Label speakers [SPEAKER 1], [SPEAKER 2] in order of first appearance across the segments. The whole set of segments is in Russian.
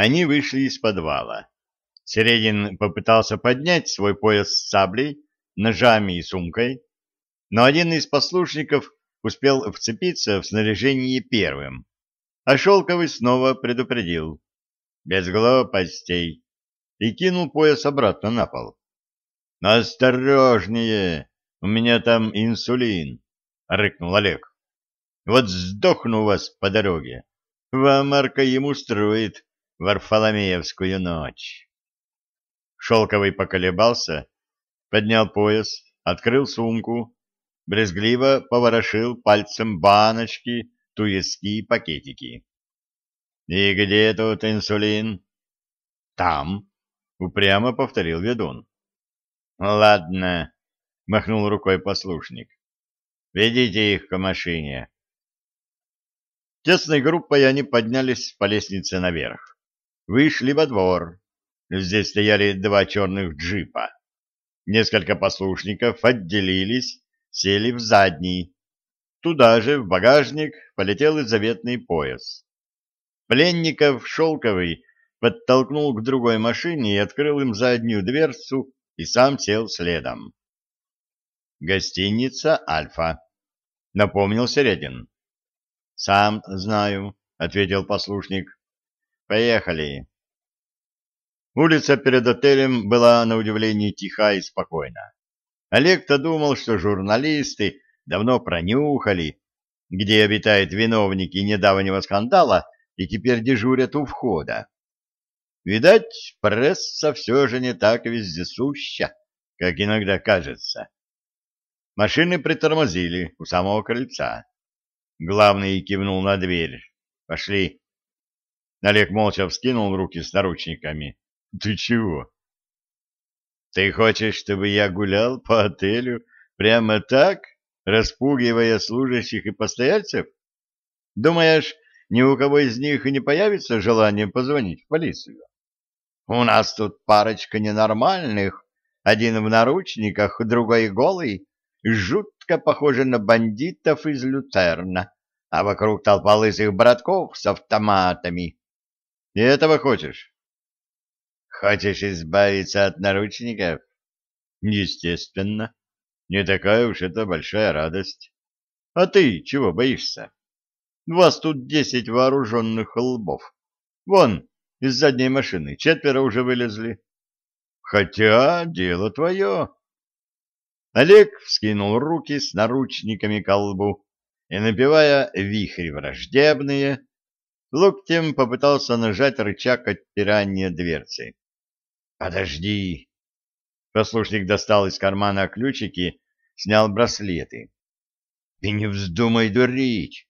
[SPEAKER 1] Они вышли из подвала. Середин попытался поднять свой пояс с саблей, ножами и сумкой, но один из послушников успел вцепиться в снаряжение первым, а Шелковый снова предупредил. Без глупостей. И кинул пояс обратно на пол. «Осторожнее! У меня там инсулин!» — рыкнул Олег. «Вот сдохну вас по дороге. Вам Марка ему строит Варфоломеевскую ночь». Шелковый поколебался, поднял пояс, открыл сумку, брезгливо поворошил пальцем баночки, туески и пакетики. «И где тут инсулин?» «Там», — упрямо повторил ведун. «Ладно», — махнул рукой послушник. «Ведите их к машине». Тесной группой они поднялись по лестнице наверх. Вышли во двор. Здесь стояли два черных джипа. Несколько послушников отделились, сели в задний. Туда же, в багажник, полетел и заветный пояс. Пленников Шелковый подтолкнул к другой машине и открыл им заднюю дверцу, и сам сел следом. «Гостиница «Альфа», — напомнил Середин. «Сам знаю», — ответил послушник. «Поехали». Улица перед отелем была на удивление тиха и спокойна. Олег-то думал, что журналисты давно пронюхали, где обитают виновники недавнего скандала и теперь дежурят у входа. Видать, пресса все же не так вездесуща, как иногда кажется. Машины притормозили у самого крыльца. Главный кивнул на дверь. «Пошли». Олег молча вскинул руки с наручниками. Ты чего? Ты хочешь, чтобы я гулял по отелю прямо так, распугивая служащих и постояльцев? Думаешь, ни у кого из них не появится желание позвонить в полицию? У нас тут парочка ненормальных, один в наручниках, другой голый, жутко похожи на бандитов из Люцерна, а вокруг толпа лысых братков с автоматами. И этого хочешь? Хочешь избавиться от наручников? Естественно. Не такая уж это большая радость. А ты чего боишься? Вас тут десять вооруженных лбов. Вон, из задней машины четверо уже вылезли. Хотя дело твое. Олег вскинул руки с наручниками к лбу и, напевая вихри враждебные, локтем попытался нажать рычаг отпирания дверцы. Подожди. Послушник достал из кармана ключики, снял браслеты. И не вздумай дурить.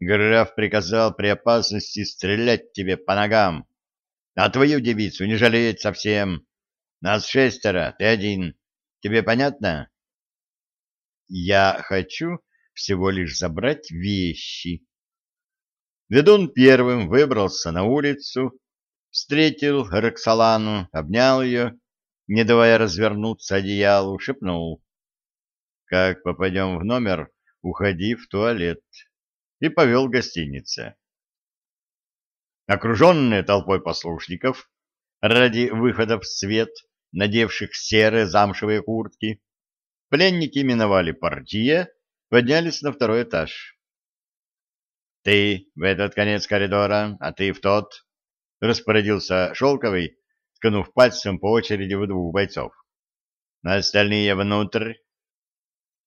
[SPEAKER 1] Граф приказал при опасности стрелять тебе по ногам. А твою девицу не жалеет совсем. Нас шестеро, ты один. Тебе понятно? Я хочу всего лишь забрать вещи. Ведун первым выбрался на улицу, встретил Роксолану, обнял ее, не давая развернуться одеялу, шепнул. «Как попадем в номер, уходи в туалет» и повел в гостинице. Окруженные толпой послушников, ради выхода в свет, надевших серые замшевые куртки, пленники миновали портье, поднялись на второй этаж. «Ты в этот конец коридора, а ты в тот», — распорядился Шелковый, ткнув пальцем по очереди в двух бойцов. «Остальные внутрь».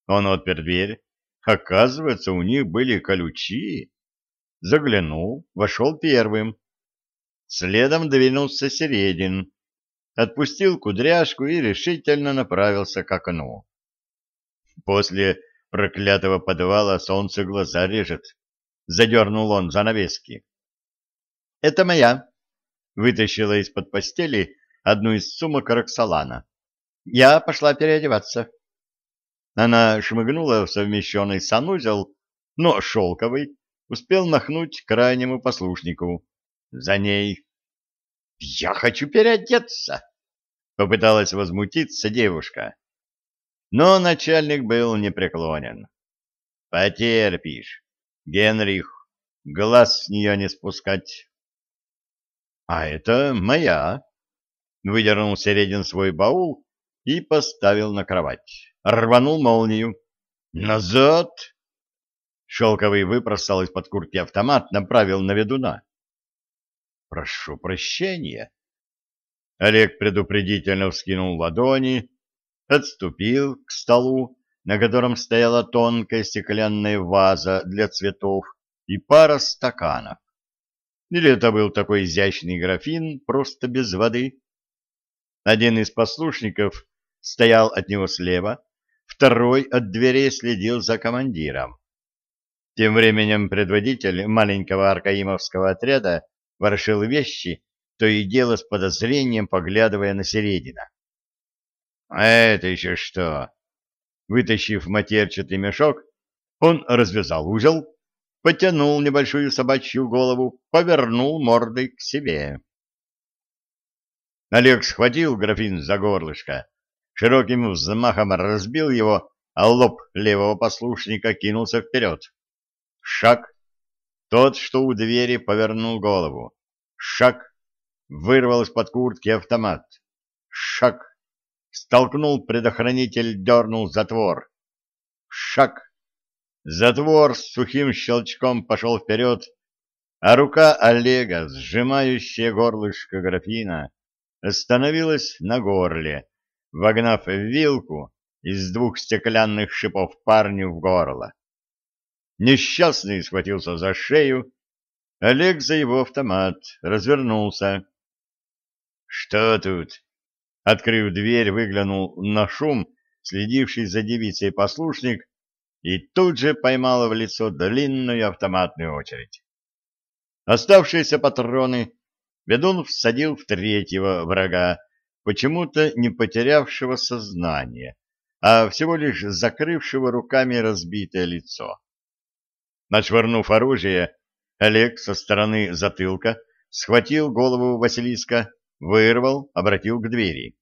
[SPEAKER 1] Он отпер дверь. Оказывается, у них были колючи. Заглянул, вошел первым. Следом двинулся Середин, отпустил кудряшку и решительно направился к окну. После проклятого подвала солнце глаза режет. Задернул он занавески. — Это моя, вытащила из-под постели одну из сумок Роксолана. Я пошла переодеваться. Она шмыгнула в совмещенный санузел, но шелковый успел махнуть крайнему послушнику. За ней. «Я хочу переодеться!» — попыталась возмутиться девушка. Но начальник был непреклонен. «Потерпишь, Генрих, глаз с нее не спускать». А это моя. Выдернул Середин свой баул и поставил на кровать. Рванул молнию. Назад! Шелковый выпростал из-под куртки автомат, направил на ведуна. Прошу прощения. Олег предупредительно вскинул ладони, отступил к столу, на котором стояла тонкая стеклянная ваза для цветов и пара стаканов. Или это был такой изящный графин, просто без воды? Один из послушников стоял от него слева, второй от дверей следил за командиром. Тем временем предводитель маленького аркаимовского отряда ворошил вещи, то и дело с подозрением поглядывая на середина. «А это еще что?» Вытащив матерчатый мешок, он развязал узел, потянул небольшую собачью голову, повернул мордой к себе. Олег схватил графин за горлышко, широким взмахом разбил его, а лоб левого послушника кинулся вперед. Шаг. Тот, что у двери, повернул голову. Шаг. Вырвал из-под куртки автомат. Шаг. Столкнул предохранитель, дернул затвор. Шаг. Затвор с сухим щелчком пошел вперед, а рука Олега, сжимающая горлышко графина, остановилась на горле, вогнав вилку из двух стеклянных шипов парню в горло. Несчастный схватился за шею. Олег за его автомат развернулся. «Что тут?» Открыв дверь, выглянул на шум, следивший за девицей послушник, и тут же поймал в лицо длинную автоматную очередь. Оставшиеся патроны ведун всадил в третьего врага, почему-то не потерявшего сознание, а всего лишь закрывшего руками разбитое лицо. Отшвырнув оружие, Олег со стороны затылка схватил голову Василиска, вырвал, обратил к двери.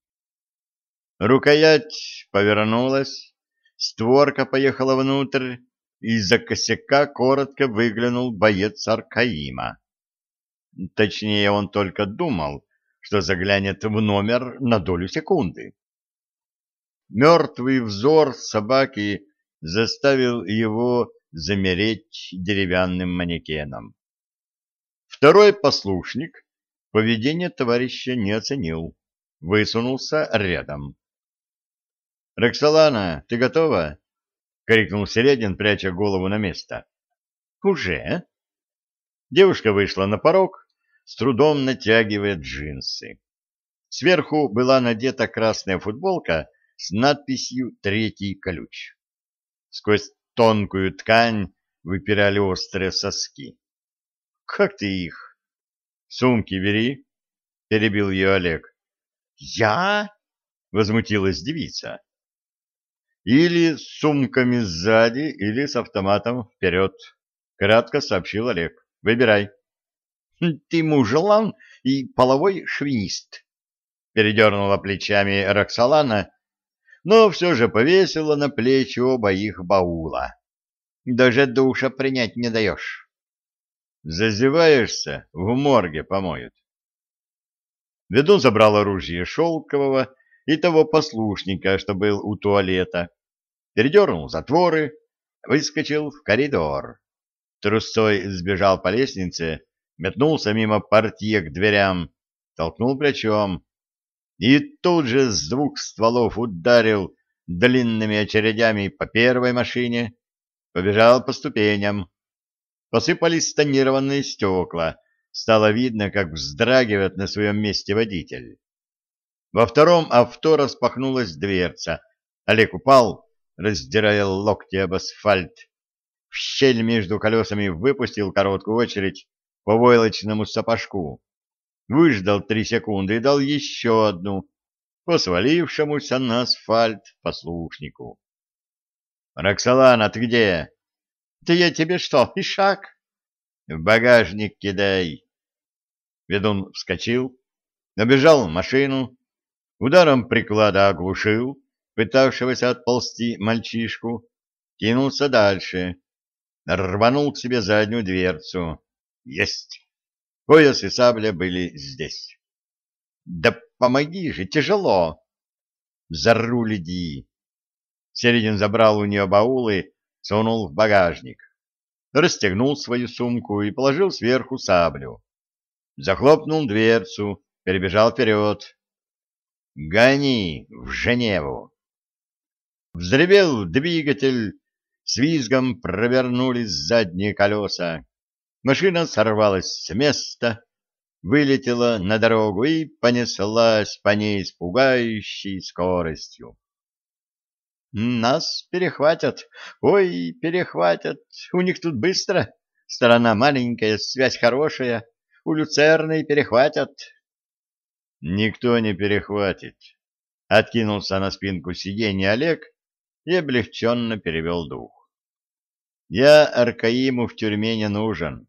[SPEAKER 1] Рукоять повернулась, створка поехала внутрь, из-за косяка коротко выглянул боец Аркаима. Точнее, он только думал, что заглянет в номер на долю секунды. Мертвый взор собаки заставил его замереть деревянным манекеном. Второй послушник поведение товарища не оценил, высунулся рядом. «Роксолана, ты готова?» — крикнул Середин, пряча голову на место. «Уже?» Девушка вышла на порог, с трудом натягивая джинсы. Сверху была надета красная футболка с надписью «Третий ключ». Сквозь тонкую ткань выпирали острые соски. — Как ты их? — Сумки бери, — перебил ее Олег. — Я? — возмутилась девица. — Или с сумками сзади, или с автоматом вперед, — кратко сообщил Олег. — Выбирай. — Ты мужелан и половой шовинист, — передернула плечами Роксолана, но все же повесила на плечи оба их баула. Даже душа принять не даешь. Зазеваешься, в морге помоют. Ведун забрал оружие Шелкового и того послушника, что был у туалета, передернул затворы, выскочил в коридор. Трусцой сбежал по лестнице, метнулся мимо портье к дверям, толкнул плечом и тут же с двух стволов ударил длинными очередями по первой машине, побежал по ступеням. Посыпались тонированные стекла, стало видно, как вздрагивает на своем месте водитель. Во втором авто распахнулась дверца. Олег упал, раздирая локти об асфальт. В щель между колесами выпустил короткую очередь по войлочному сапожку выждал три секунды и дал еще одну по свалившемуся на асфальт послушнику. — Роксолана, ты где? — Да я тебе что, и шаг? — В багажник кидай. Ведун вскочил, набежал в машину, ударом приклада оглушил пытавшегося отползти мальчишку, кинулся дальше, рванул к себе заднюю дверцу. Есть! Пояс и сабля были здесь. Да помоги же, тяжело. За руль иди. Середин забрал у нее баулы, сунул в багажник. Расстегнул свою сумку и положил сверху саблю. Захлопнул дверцу, перебежал вперед. «Гони в Женеву!» Взревел двигатель, с визгом провернулись задние колеса. Машина сорвалась с места, вылетела на дорогу и понеслась по ней с пугающей скоростью. «Нас перехватят! Ой, перехватят! У них тут быстро! Сторона маленькая, связь хорошая, у люцерной перехватят!» «Никто не перехватит!» Откинулся на спинку сиденья Олег и облегченно перевел дух. «Я Аркаиму в тюрьме не нужен.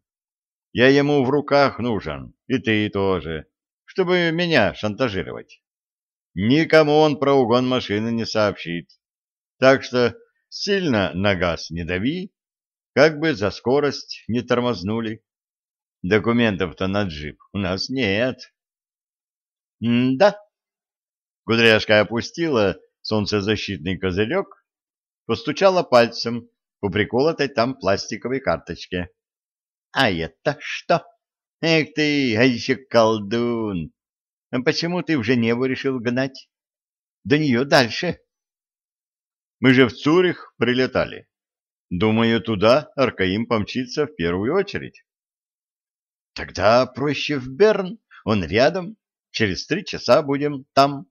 [SPEAKER 1] Я ему в руках нужен, и ты тоже, чтобы меня шантажировать. Никому он про угон машины не сообщит. Так что сильно на газ не дави, как бы за скорость не тормознули. Документов-то на джип у нас нет. — Да. Кудряшка опустила солнцезащитный козырек, постучала пальцем по приколотой там пластиковой карточке. А это что? Эх ты, а еще колдун! Почему ты в Женеву решил гнать? До нее дальше. Мы же в Цюрих прилетали. Думаю, туда Аркаим помчится в первую очередь. Тогда проще в Берн, он рядом. Через три часа будем там.